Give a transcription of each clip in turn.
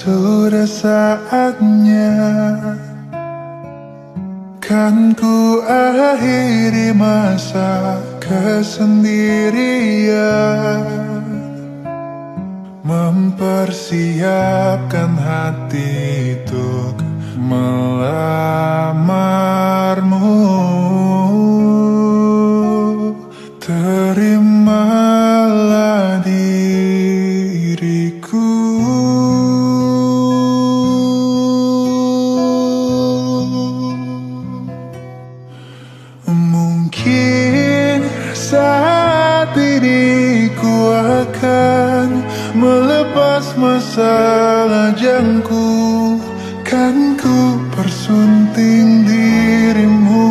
Sudah saatnya Kan ku akhiri masa kesendirian. Mempersiapkan hati untuk melamarmu melepas masalah jangku Kan ku persunting dirimu.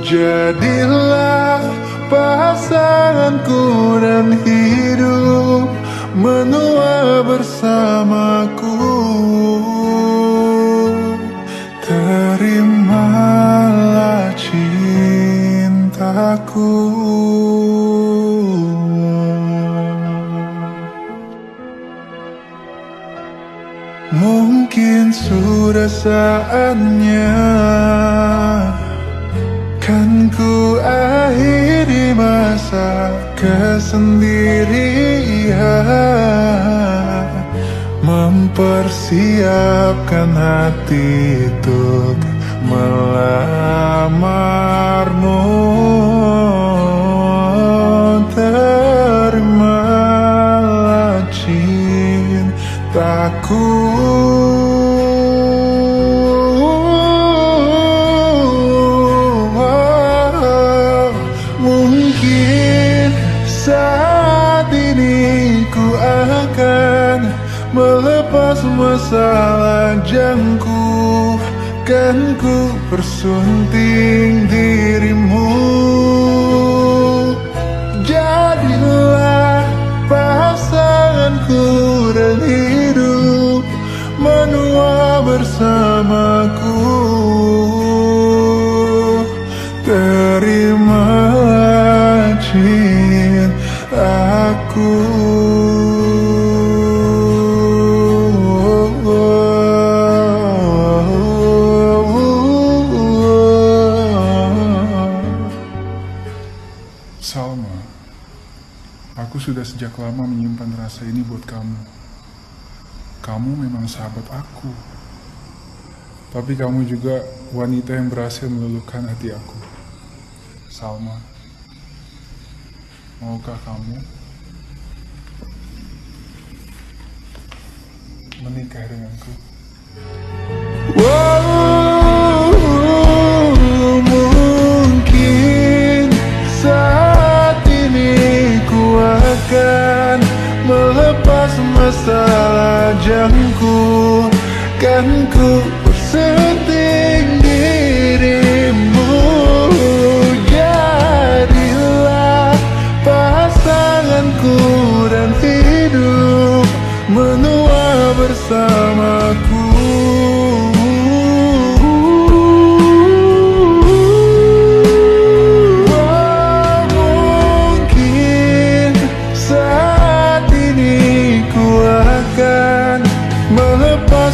Jadilah pasanganku dan hidup menua bersamaku sudah saatnya Kan ku akhiri masa kesendirian. Mempersiapkan hati untuk melamarmu melepas masalah jangku Kan ku persunting dirimu. Jadilah pasanganku dan hidup menua bersamaku Salma, aku sudah sejak lama menyimpan rasa ini buat kamu. Kamu memang sahabat aku. Tapi kamu juga wanita yang berhasil meluluhkan hati aku. Salma, maukah kamu menikah denganku? Kan ku bersenting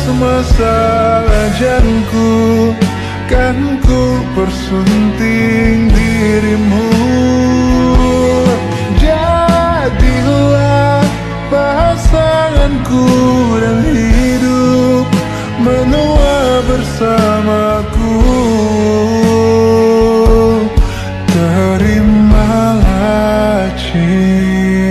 melepas masalah jangku Kan ku persunting dirimu. Jadilah pasanganku dan hidup menua bersamaku. Terimalah cintaku